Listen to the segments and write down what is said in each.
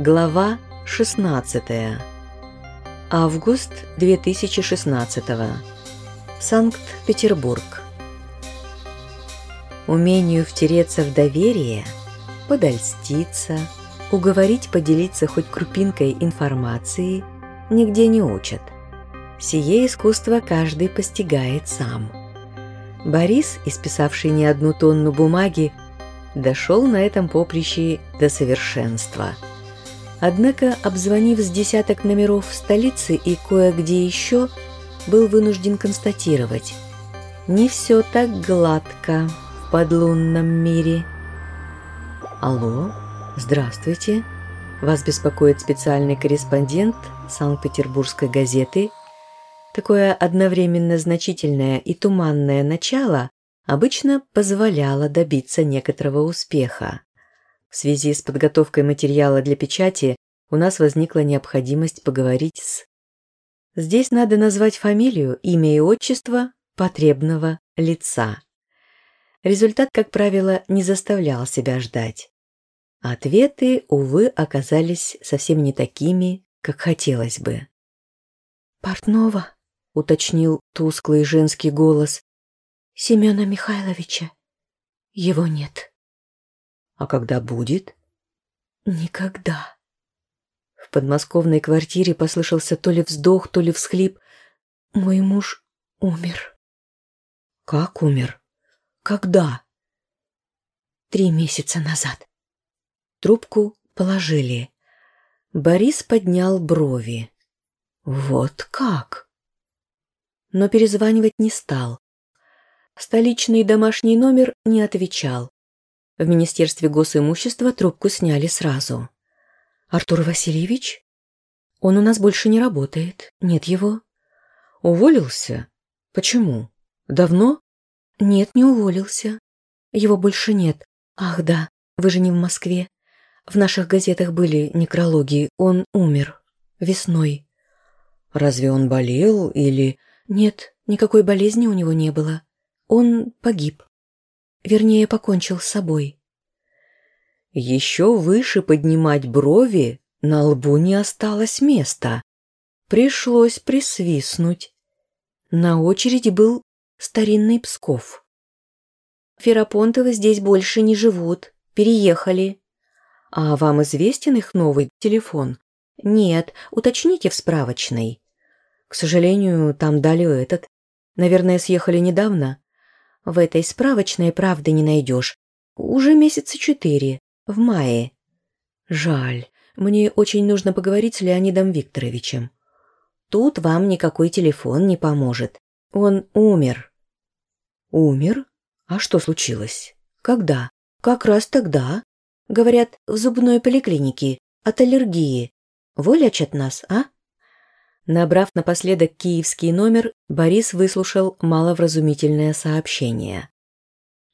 Глава 16. Август 2016. Санкт-Петербург. Умению втереться в доверие, подольститься, уговорить поделиться хоть крупинкой информации нигде не учат. Сие искусство каждый постигает сам. Борис, исписавший не одну тонну бумаги, дошел на этом поприще до совершенства – Однако, обзвонив с десяток номеров в столице и кое-где еще, был вынужден констатировать – не все так гладко в подлунном мире. Алло, здравствуйте. Вас беспокоит специальный корреспондент Санкт-Петербургской газеты. Такое одновременно значительное и туманное начало обычно позволяло добиться некоторого успеха. В связи с подготовкой материала для печати у нас возникла необходимость поговорить с... Здесь надо назвать фамилию, имя и отчество потребного лица. Результат, как правило, не заставлял себя ждать. Ответы, увы, оказались совсем не такими, как хотелось бы. «Портнова», — уточнил тусклый женский голос, — «Семена Михайловича. Его нет». А когда будет? Никогда. В подмосковной квартире послышался то ли вздох, то ли всхлип. Мой муж умер. Как умер? Когда? Три месяца назад. Трубку положили. Борис поднял брови. Вот как? Но перезванивать не стал. Столичный домашний номер не отвечал. В Министерстве госимущества трубку сняли сразу. «Артур Васильевич? Он у нас больше не работает. Нет его». «Уволился? Почему? Давно?» «Нет, не уволился. Его больше нет. Ах да, вы же не в Москве. В наших газетах были некрологи. Он умер. Весной». «Разве он болел или...» «Нет, никакой болезни у него не было. Он погиб». Вернее, покончил с собой. Еще выше поднимать брови на лбу не осталось места. Пришлось присвистнуть. На очереди был старинный Псков. Ферапонтовы здесь больше не живут, переехали. А вам известен их новый телефон? Нет, уточните в справочной. К сожалению, там дали этот. Наверное, съехали недавно. В этой справочной правды не найдешь. Уже месяца четыре, в мае. Жаль, мне очень нужно поговорить с Леонидом Викторовичем. Тут вам никакой телефон не поможет. Он умер. Умер? А что случилось? Когда? Как раз тогда. Говорят, в зубной поликлинике. От аллергии. Вылечат нас, а? Набрав напоследок киевский номер, Борис выслушал маловразумительное сообщение.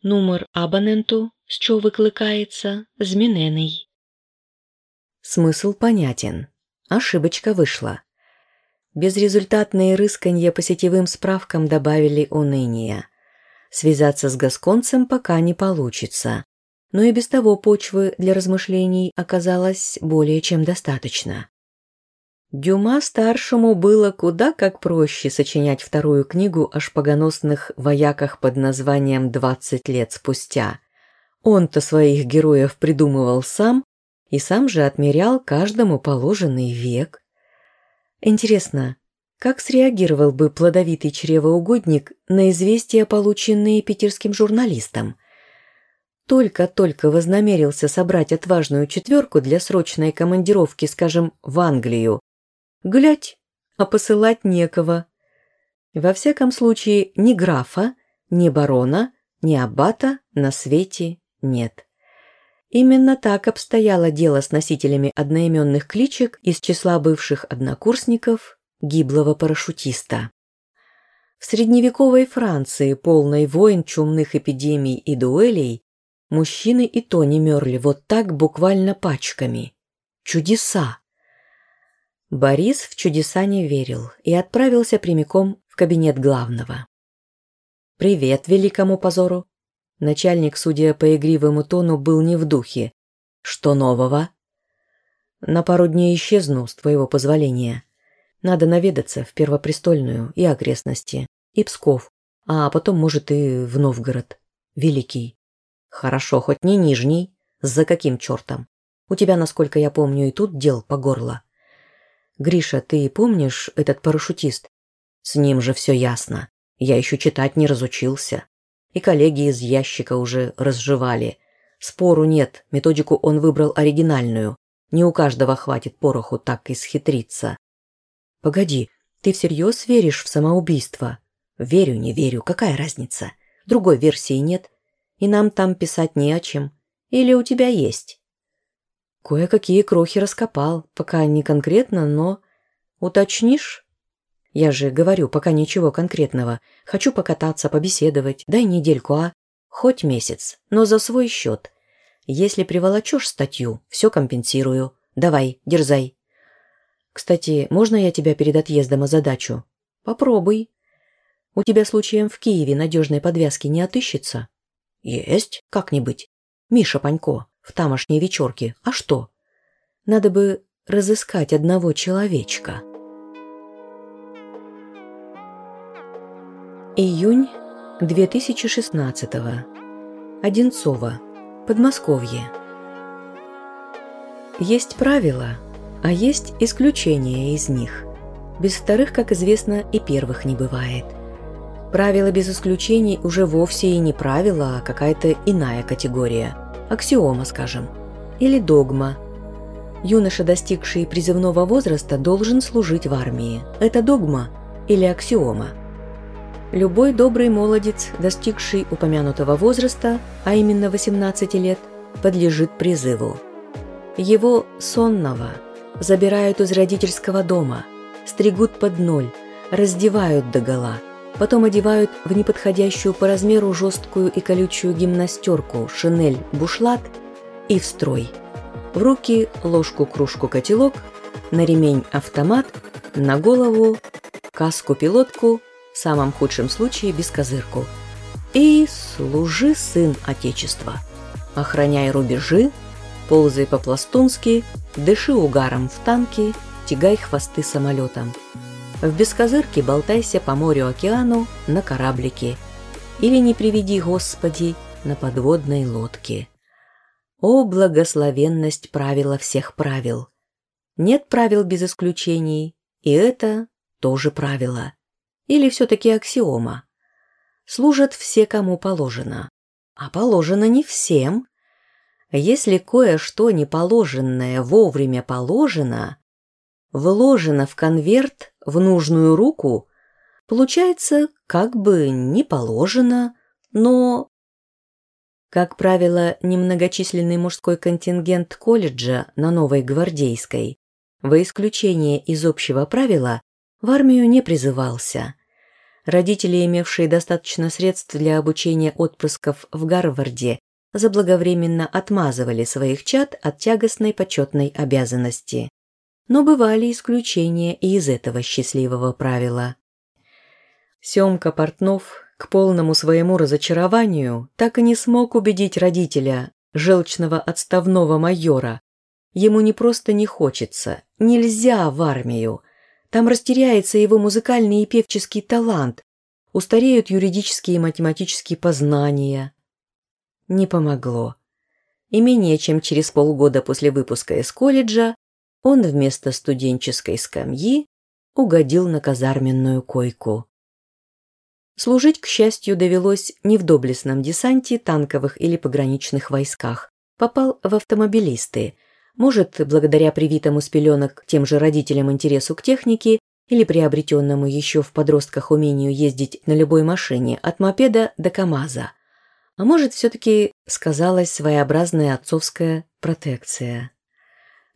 Номер абоненту, що викликається, змінений. Смысл понятен. Ошибочка вышла. Безрезультатные рысканье по сетевым справкам добавили уныния. Связаться с Гасконцем пока не получится, но и без того почвы для размышлений оказалось более чем достаточно. Дюма-старшему было куда как проще сочинять вторую книгу о шпагоносных вояках под названием «Двадцать лет спустя». Он-то своих героев придумывал сам и сам же отмерял каждому положенный век. Интересно, как среагировал бы плодовитый чревоугодник на известия, полученные питерским журналистом? Только-только вознамерился собрать отважную четверку для срочной командировки, скажем, в Англию, Глядь, а посылать некого. Во всяком случае, ни графа, ни барона, ни аббата на свете нет. Именно так обстояло дело с носителями одноименных кличек из числа бывших однокурсников гиблого парашютиста. В средневековой Франции, полной войн, чумных эпидемий и дуэлей, мужчины и то не мерли вот так буквально пачками. Чудеса! Борис в чудеса не верил и отправился прямиком в кабинет главного. «Привет великому позору!» Начальник, судя по игривому тону, был не в духе. «Что нового?» На пару дней исчезну, с твоего позволения. Надо наведаться в Первопрестольную и окрестности, и Псков, а потом, может, и в Новгород. Великий. Хорошо, хоть не Нижний. За каким чертом? У тебя, насколько я помню, и тут дел по горло. Гриша, ты помнишь этот парашютист? С ним же все ясно. Я еще читать не разучился. И коллеги из ящика уже разжевали. Спору нет, методику он выбрал оригинальную. Не у каждого хватит пороху так исхитриться. Погоди, ты всерьез веришь в самоубийство? Верю, не верю, какая разница? Другой версии нет. И нам там писать не о чем. Или у тебя есть? Кое-какие крохи раскопал, пока не конкретно, но... Уточнишь? Я же говорю, пока ничего конкретного. Хочу покататься, побеседовать. Дай недельку, а? Хоть месяц, но за свой счет. Если приволочешь статью, все компенсирую. Давай, дерзай. Кстати, можно я тебя перед отъездом озадачу? Попробуй. У тебя случаем в Киеве надежной подвязки не отыщется? Есть, как-нибудь. Миша Панько, в тамошней вечерке. А что? Надо бы разыскать одного человечка. Июнь 2016 Одинцово, Подмосковье. Есть правила, а есть исключения из них. Без вторых, как известно, и первых не бывает. Правила без исключений уже вовсе и не правила, а какая-то иная категория. Аксиома, скажем. Или догма. Юноша, достигший призывного возраста, должен служить в армии. Это догма или аксиома – Любой добрый молодец, достигший упомянутого возраста, а именно 18 лет, подлежит призыву. Его сонного забирают из родительского дома, стригут под ноль, раздевают догола, потом одевают в неподходящую по размеру жесткую и колючую гимнастерку, шинель, бушлат и в строй. В руки ложку-кружку-котелок, на ремень автомат, на голову каску-пилотку – в самом худшем случае без козырку. И служи, сын Отечества. Охраняй рубежи, ползай по-пластунски, дыши угаром в танки, тягай хвосты самолетом. В бескозырке болтайся по морю-океану на кораблике. Или не приведи, Господи, на подводной лодке. О, благословенность правила всех правил! Нет правил без исключений, и это тоже правило. Или все-таки аксиома? Служат все, кому положено. А положено не всем. Если кое-что неположенное вовремя положено, вложено в конверт в нужную руку, получается как бы не положено, но... Как правило, немногочисленный мужской контингент колледжа на Новой Гвардейской, во исключение из общего правила, в армию не призывался. Родители, имевшие достаточно средств для обучения отпрысков в Гарварде, заблаговременно отмазывали своих чад от тягостной почетной обязанности. Но бывали исключения и из этого счастливого правила. Семка Портнов к полному своему разочарованию так и не смог убедить родителя, желчного отставного майора. Ему не просто не хочется, нельзя в армию – там растеряется его музыкальный и певческий талант, устареют юридические и математические познания. Не помогло. И менее чем через полгода после выпуска из колледжа он вместо студенческой скамьи угодил на казарменную койку. Служить, к счастью, довелось не в доблестном десанте, танковых или пограничных войсках. Попал в автомобилисты, может, благодаря привитому с пеленок тем же родителям интересу к технике или приобретенному еще в подростках умению ездить на любой машине от мопеда до КамАЗа. А может, все-таки сказалась своеобразная отцовская протекция.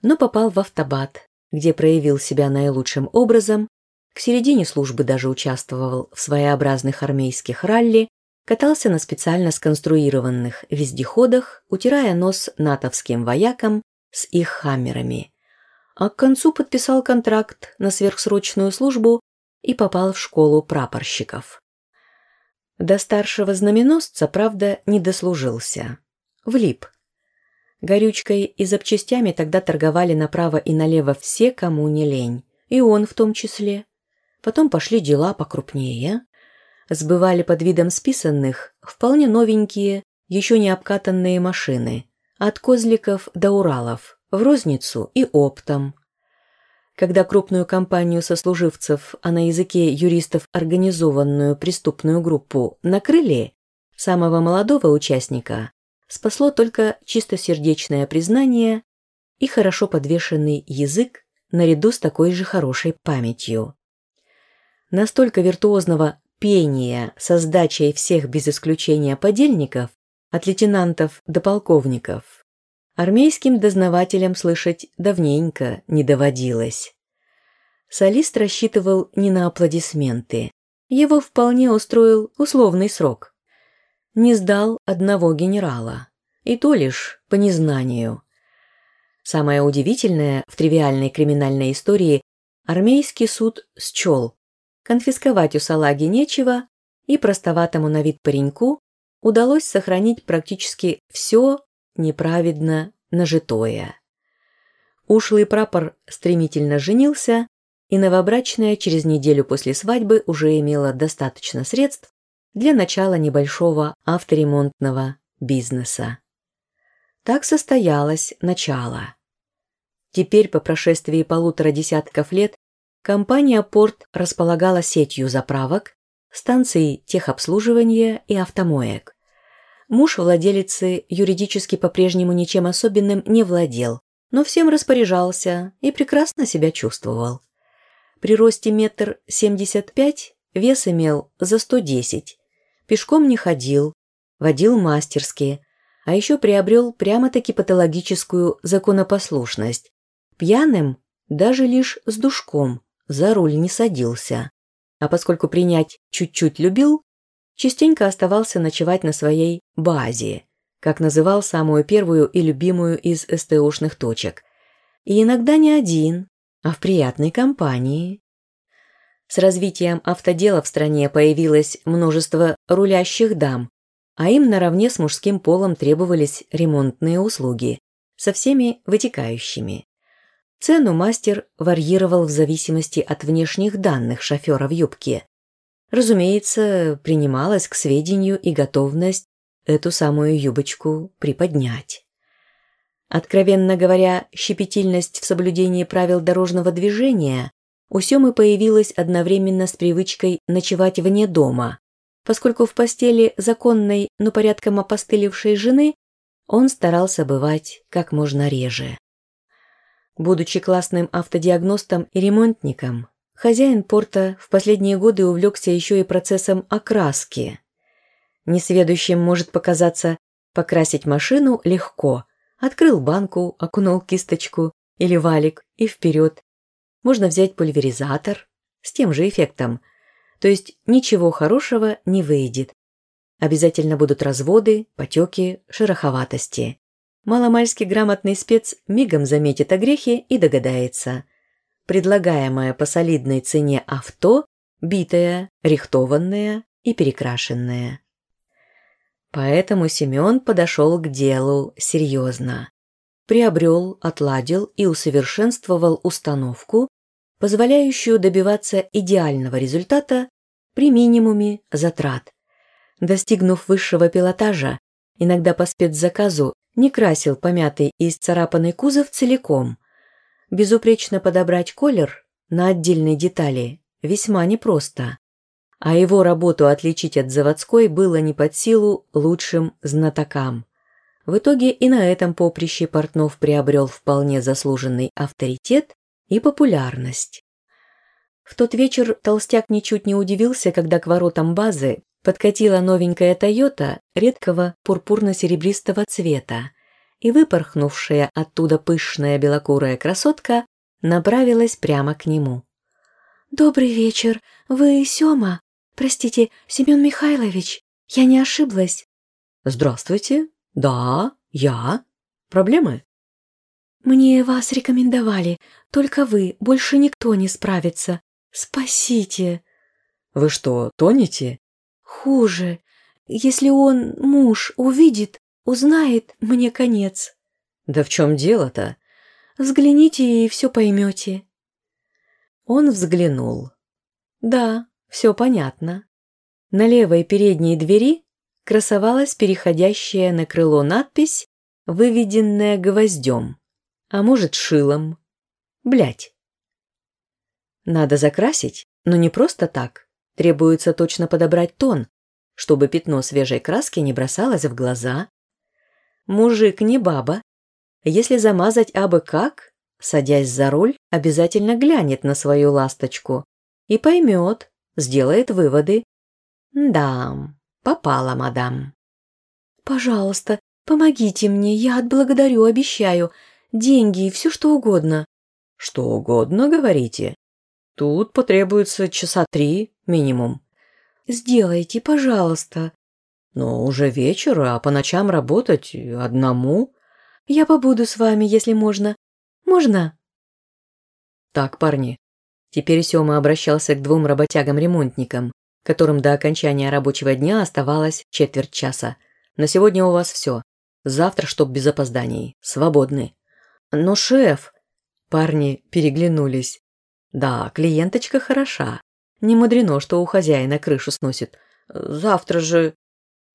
Но попал в автобат, где проявил себя наилучшим образом, к середине службы даже участвовал в своеобразных армейских ралли, катался на специально сконструированных вездеходах, утирая нос натовским воякам с их хаммерами. А к концу подписал контракт на сверхсрочную службу и попал в школу прапорщиков. До старшего знаменосца, правда, не дослужился. Влип. Горючкой и запчастями тогда торговали направо и налево все, кому не лень. И он в том числе. Потом пошли дела покрупнее. Сбывали под видом списанных вполне новенькие, еще не обкатанные машины. От козликов до Уралов, в розницу и оптом. Когда крупную компанию сослуживцев, а на языке юристов организованную преступную группу, накрыли, самого молодого участника спасло только чистосердечное признание и хорошо подвешенный язык наряду с такой же хорошей памятью. Настолько виртуозного пения со сдачей всех без исключения подельников, от лейтенантов до полковников, армейским дознавателям слышать давненько не доводилось. Солист рассчитывал не на аплодисменты. Его вполне устроил условный срок не сдал одного генерала. И то лишь по незнанию. Самое удивительное в тривиальной криминальной истории армейский суд счел. Конфисковать у салаги нечего, и простоватому на вид пареньку удалось сохранить практически все неправедно нажитое. Ушлый прапор стремительно женился, и новобрачная через неделю после свадьбы уже имела достаточно средств, для начала небольшого авторемонтного бизнеса. Так состоялось начало. Теперь, по прошествии полутора десятков лет, компания «Порт» располагала сетью заправок, станций техобслуживания и автомоек. Муж владелицы юридически по-прежнему ничем особенным не владел, но всем распоряжался и прекрасно себя чувствовал. При росте метр семьдесят пять вес имел за сто десять, пешком не ходил, водил мастерски, а еще приобрел прямо-таки патологическую законопослушность. Пьяным даже лишь с душком за руль не садился. А поскольку принять чуть-чуть любил, частенько оставался ночевать на своей «базе», как называл самую первую и любимую из СТОшных точек. И иногда не один, а в приятной компании. С развитием автодела в стране появилось множество рулящих дам, а им наравне с мужским полом требовались ремонтные услуги, со всеми вытекающими. Цену мастер варьировал в зависимости от внешних данных шофера в юбке. Разумеется, принималась к сведению и готовность эту самую юбочку приподнять. Откровенно говоря, щепетильность в соблюдении правил дорожного движения у Семы появилась одновременно с привычкой ночевать вне дома, поскольку в постели законной, но порядком опостылевшей жены он старался бывать как можно реже. Будучи классным автодиагностом и ремонтником, хозяин порта в последние годы увлекся еще и процессом окраски. Несведущим может показаться, покрасить машину легко. Открыл банку, окунул кисточку или валик и вперед, можно взять пульверизатор с тем же эффектом. То есть ничего хорошего не выйдет. Обязательно будут разводы, потеки, шероховатости. Маломальски грамотный спец мигом заметит огрехи и догадается. Предлагаемое по солидной цене авто – битое, рихтованное и перекрашенное. Поэтому Семен подошел к делу серьезно приобрел, отладил и усовершенствовал установку, позволяющую добиваться идеального результата при минимуме затрат. Достигнув высшего пилотажа, иногда по спецзаказу не красил помятый и исцарапанный кузов целиком. Безупречно подобрать колер на отдельной детали весьма непросто, а его работу отличить от заводской было не под силу лучшим знатокам. В итоге и на этом поприще Портнов приобрел вполне заслуженный авторитет и популярность. В тот вечер толстяк ничуть не удивился, когда к воротам базы подкатила новенькая «Тойота» редкого пурпурно-серебристого цвета, и выпорхнувшая оттуда пышная белокурая красотка направилась прямо к нему. «Добрый вечер. Вы Сёма? Простите, Семён Михайлович. Я не ошиблась?» «Здравствуйте. «Да, я. Проблемы?» «Мне вас рекомендовали. Только вы, больше никто не справится. Спасите!» «Вы что, тонете?» «Хуже. Если он, муж, увидит, узнает, мне конец». Да в чем дело-то? Взгляните и все поймете. Он взглянул. Да, все понятно. На левой передней двери красовалась переходящая на крыло надпись, выведенная гвоздем, а может шилом. Блять. Надо закрасить, но не просто так. Требуется точно подобрать тон, чтобы пятно свежей краски не бросалось в глаза. Мужик не баба. Если замазать абы как, садясь за руль, обязательно глянет на свою ласточку и поймет, сделает выводы. Да, попала, мадам. Пожалуйста, помогите мне, я отблагодарю, обещаю. Деньги и все что угодно. Что угодно, говорите? Тут потребуется часа три минимум. Сделайте, пожалуйста. Но уже вечер, а по ночам работать одному. Я побуду с вами, если можно. Можно? Так, парни. Теперь Сёма обращался к двум работягам-ремонтникам, которым до окончания рабочего дня оставалось четверть часа. На сегодня у вас все. Завтра, чтоб без опозданий. Свободны. Но шеф... Парни переглянулись. Да, клиенточка хороша. Не мудрено, что у хозяина крышу сносит. Завтра же...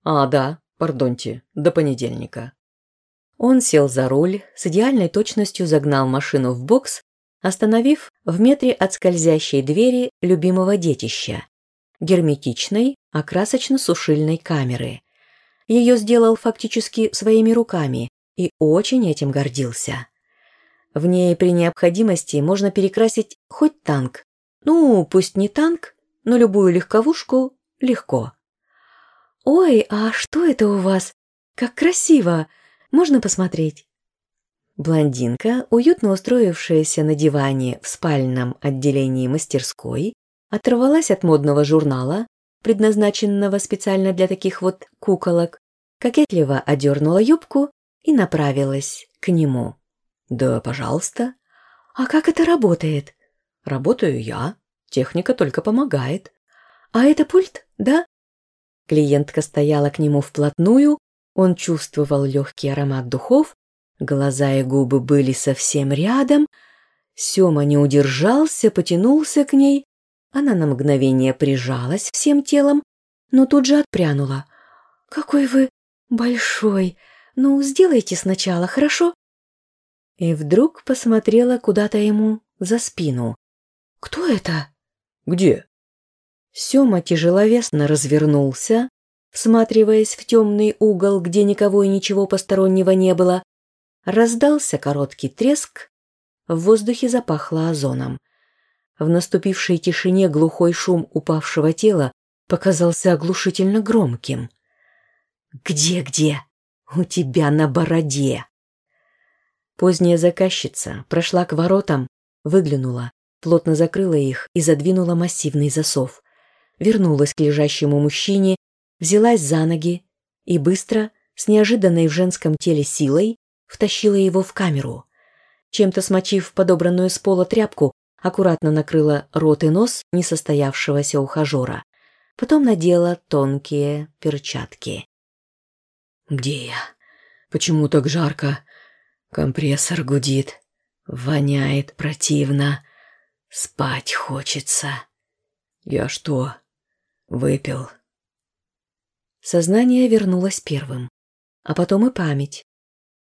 А, да, пардоньте, до понедельника. Он сел за руль, с идеальной точностью загнал машину в бокс, остановив в метре от скользящей двери любимого детища, герметичной, окрасочно-сушильной камеры. Ее сделал фактически своими руками и очень этим гордился. В ней при необходимости можно перекрасить хоть танк. Ну, пусть не танк, но любую легковушку легко. «Ой, а что это у вас? Как красиво! Можно посмотреть?» Блондинка, уютно устроившаяся на диване в спальном отделении мастерской, оторвалась от модного журнала, предназначенного специально для таких вот куколок, кокетливо одернула юбку и направилась к нему. «Да, пожалуйста». «А как это работает?» «Работаю я. Техника только помогает». «А это пульт, да?» Клиентка стояла к нему вплотную, он чувствовал легкий аромат духов, глаза и губы были совсем рядом. Сёма не удержался, потянулся к ней. Она на мгновение прижалась всем телом, но тут же отпрянула. «Какой вы большой! Ну, сделайте сначала, хорошо?» и вдруг посмотрела куда-то ему за спину. «Кто это?» «Где?» Сёма тяжеловесно развернулся, всматриваясь в темный угол, где никого и ничего постороннего не было. Раздался короткий треск, в воздухе запахло озоном. В наступившей тишине глухой шум упавшего тела показался оглушительно громким. «Где-где? У тебя на бороде!» Поздняя заказчица прошла к воротам, выглянула, плотно закрыла их и задвинула массивный засов. Вернулась к лежащему мужчине, взялась за ноги и быстро, с неожиданной в женском теле силой, втащила его в камеру. Чем-то смочив подобранную с пола тряпку, аккуратно накрыла рот и нос несостоявшегося ухажера. Потом надела тонкие перчатки. «Где я? Почему так жарко?» Компрессор гудит, воняет противно, спать хочется. Я что, выпил? Сознание вернулось первым, а потом и память.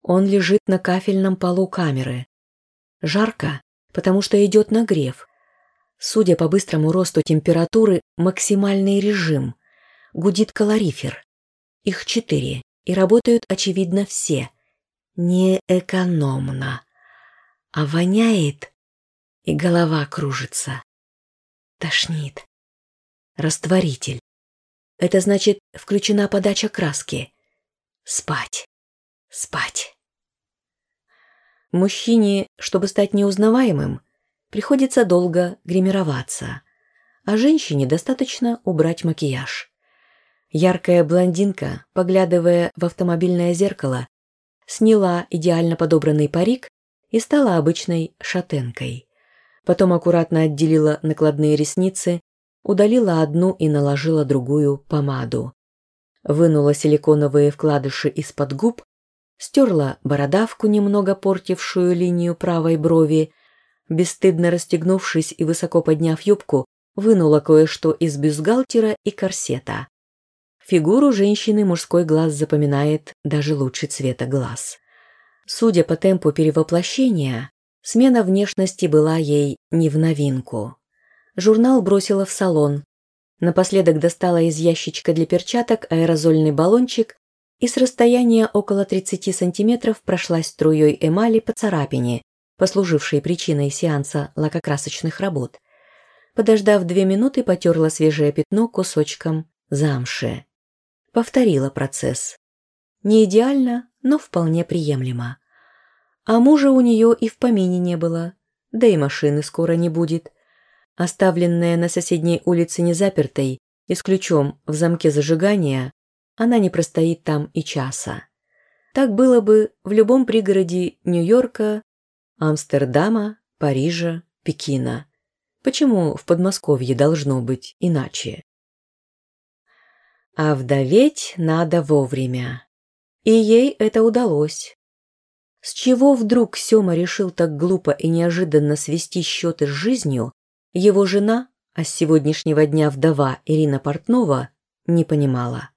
Он лежит на кафельном полу камеры. Жарко, потому что идет нагрев. Судя по быстрому росту температуры, максимальный режим. Гудит калорифер. Их четыре, и работают, очевидно, все – неэкономно, а воняет, и голова кружится. Тошнит. Растворитель. Это значит, включена подача краски. Спать. Спать. Мужчине, чтобы стать неузнаваемым, приходится долго гримироваться, а женщине достаточно убрать макияж. Яркая блондинка, поглядывая в автомобильное зеркало, сняла идеально подобранный парик и стала обычной шатенкой. Потом аккуратно отделила накладные ресницы, удалила одну и наложила другую помаду. Вынула силиконовые вкладыши из-под губ, стерла бородавку, немного портившую линию правой брови, бесстыдно расстегнувшись и высоко подняв юбку, вынула кое-что из бюстгальтера и корсета. Фигуру женщины мужской глаз запоминает даже лучше цвета глаз. Судя по темпу перевоплощения, смена внешности была ей не в новинку. Журнал бросила в салон. Напоследок достала из ящичка для перчаток аэрозольный баллончик и с расстояния около 30 сантиметров прошлась струей эмали по царапине, послужившей причиной сеанса лакокрасочных работ. Подождав две минуты, потерла свежее пятно кусочком замши. Повторила процесс. Не идеально, но вполне приемлемо. А мужа у нее и в помине не было, да и машины скоро не будет. Оставленная на соседней улице незапертой и с ключом в замке зажигания, она не простоит там и часа. Так было бы в любом пригороде Нью-Йорка, Амстердама, Парижа, Пекина. Почему в Подмосковье должно быть иначе? А вдоветь надо вовремя. И ей это удалось. С чего вдруг Сёма решил так глупо и неожиданно свести счеты с жизнью, его жена, а с сегодняшнего дня вдова Ирина Портнова, не понимала.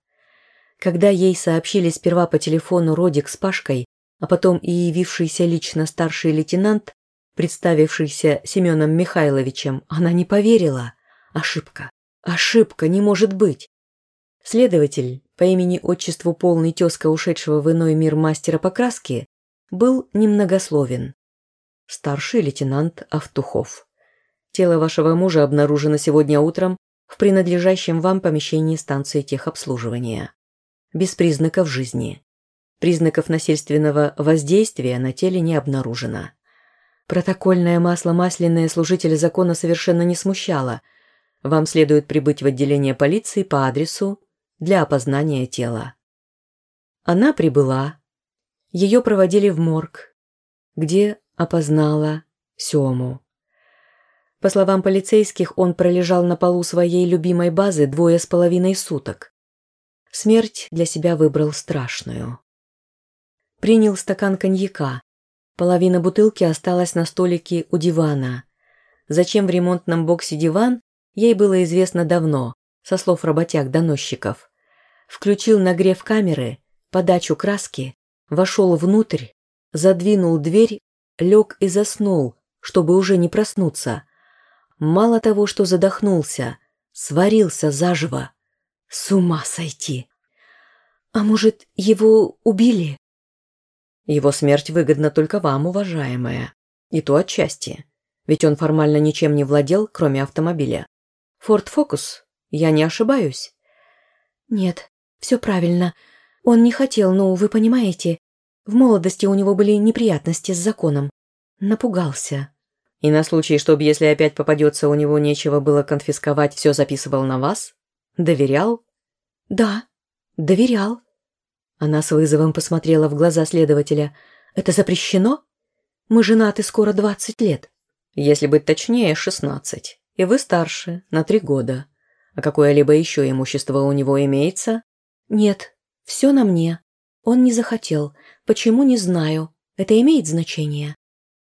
Когда ей сообщили сперва по телефону Родик с Пашкой, а потом и явившийся лично старший лейтенант, представившийся Семеном Михайловичем, она не поверила. Ошибка. Ошибка не может быть. Следователь, по имени-отчеству полный тезка ушедшего в иной мир мастера покраски, был немногословен. Старший лейтенант Автухов. Тело вашего мужа обнаружено сегодня утром в принадлежащем вам помещении станции техобслуживания без признаков жизни. Признаков насильственного воздействия на теле не обнаружено. Протокольное масло масляное служителя закона совершенно не смущало. Вам следует прибыть в отделение полиции по адресу для опознания тела. Она прибыла. Ее проводили в морг, где опознала Сему. По словам полицейских, он пролежал на полу своей любимой базы двое с половиной суток. Смерть для себя выбрал страшную. Принял стакан коньяка. Половина бутылки осталась на столике у дивана. Зачем в ремонтном боксе диван, ей было известно давно, со слов работяг-доносчиков. Включил нагрев камеры, подачу краски, вошел внутрь, задвинул дверь, лег и заснул, чтобы уже не проснуться. Мало того, что задохнулся, сварился заживо. С ума сойти! А может, его убили? Его смерть выгодна только вам, уважаемая. И то отчасти. Ведь он формально ничем не владел, кроме автомобиля. Форд Фокус? Я не ошибаюсь? Нет, все правильно. Он не хотел, но вы понимаете, в молодости у него были неприятности с законом. Напугался. И на случай, чтобы если опять попадется, у него нечего было конфисковать, все записывал на вас? Доверял? Да, доверял. Она с вызовом посмотрела в глаза следователя. Это запрещено? Мы женаты скоро двадцать лет. Если быть точнее, шестнадцать. И вы старше, на три года. А какое-либо еще имущество у него имеется? Нет, все на мне. Он не захотел. Почему, не знаю. Это имеет значение?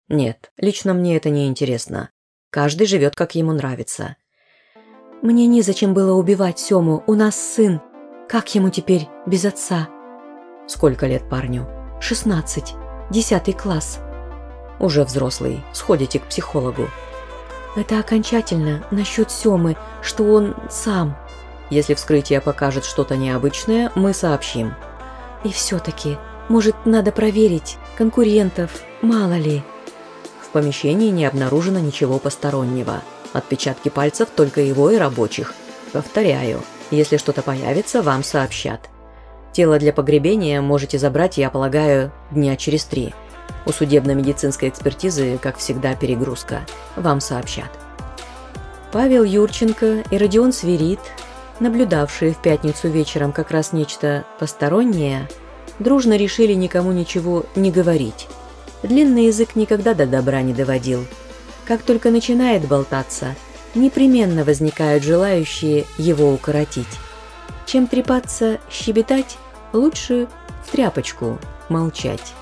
Нет, лично мне это не интересно. Каждый живет, как ему нравится. Мне незачем было убивать Сему, у нас сын. Как ему теперь без отца? Сколько лет парню? Шестнадцать. Десятый класс. Уже взрослый. Сходите к психологу. Это окончательно насчет Семы, что он сам. Если вскрытие покажет что-то необычное, мы сообщим. И все-таки, может, надо проверить конкурентов, мало ли. В помещении не обнаружено ничего постороннего. Отпечатки пальцев только его и рабочих. Повторяю, если что-то появится, вам сообщат. Тело для погребения можете забрать, я полагаю, дня через три. У судебно-медицинской экспертизы, как всегда, перегрузка. Вам сообщат. Павел Юрченко и Родион Свирит, наблюдавшие в пятницу вечером как раз нечто постороннее, дружно решили никому ничего не говорить. Длинный язык никогда до добра не доводил – как только начинает болтаться, непременно возникают желающие его укоротить. Чем трепаться, щебетать, лучше в тряпочку, молчать.